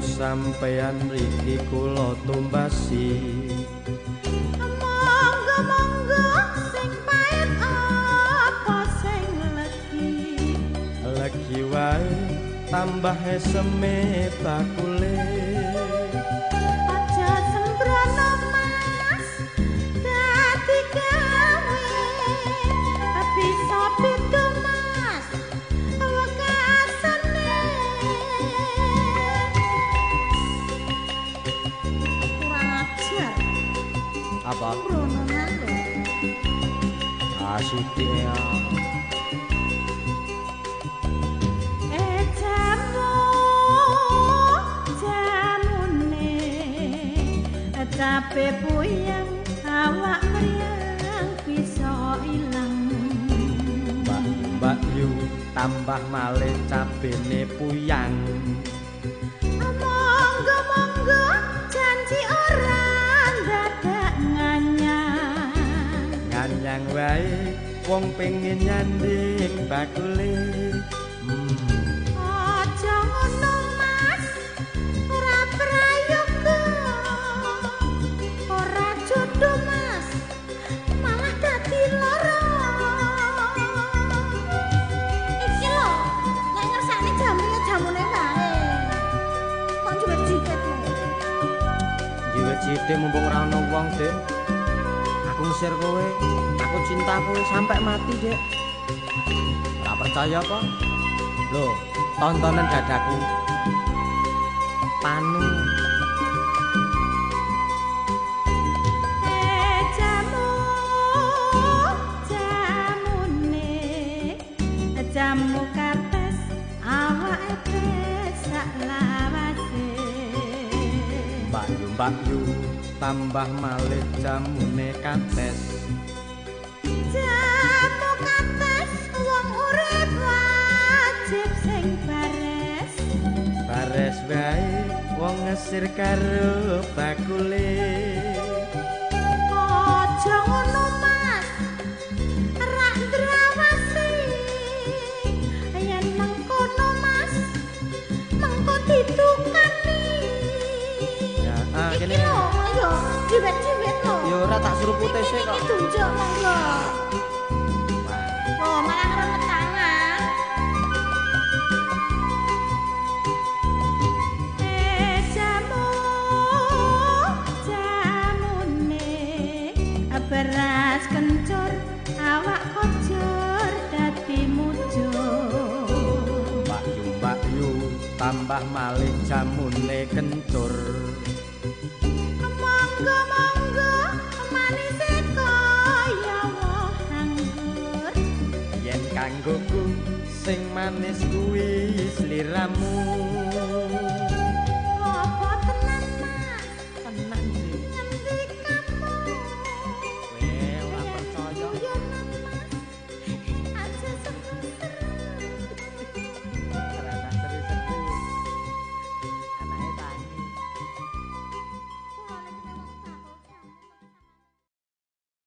sampeyan mriki kula tumbasi. Monggo monggo sing pait apa sing legi? Legi wae tambah eseme bakule apa? Brononan lho. asiti ya jamu, jamune Cape puyang, awak meriang bisa ilang. Mbak Mbak Yu tambah malih cabene puyang wong pengin nyanding bakule hmm. Aja ngono Mas, ora prayoga. Ora jodoh Mas, malah dadi lara. Iki lho, nek ngersani jamune jamune wae. Kok juwet jiketmu? jiwet sithik mumpung ora ana wong Dik aku ngusir kowe. Aku cinta kowe sampai mati Dik. Ora percaya kok lho tontonan dadaku. Panu Mbak Yu Mbak Yu tambah malih jamune kates Jamu kates wong urip wajib sing bares. bares wae wong ngesir karo bakule tak suruh putih sih kok tunjuk monggo. Oh, malah ngeremet tangan. Eh, jamu, jamune, beras kencur, awak kocor, dadi mujur. Mbak Yu Mbak Yu tambah malih jamune kencur Monggo, monggo, kanggoku sing manis kuwi sliramu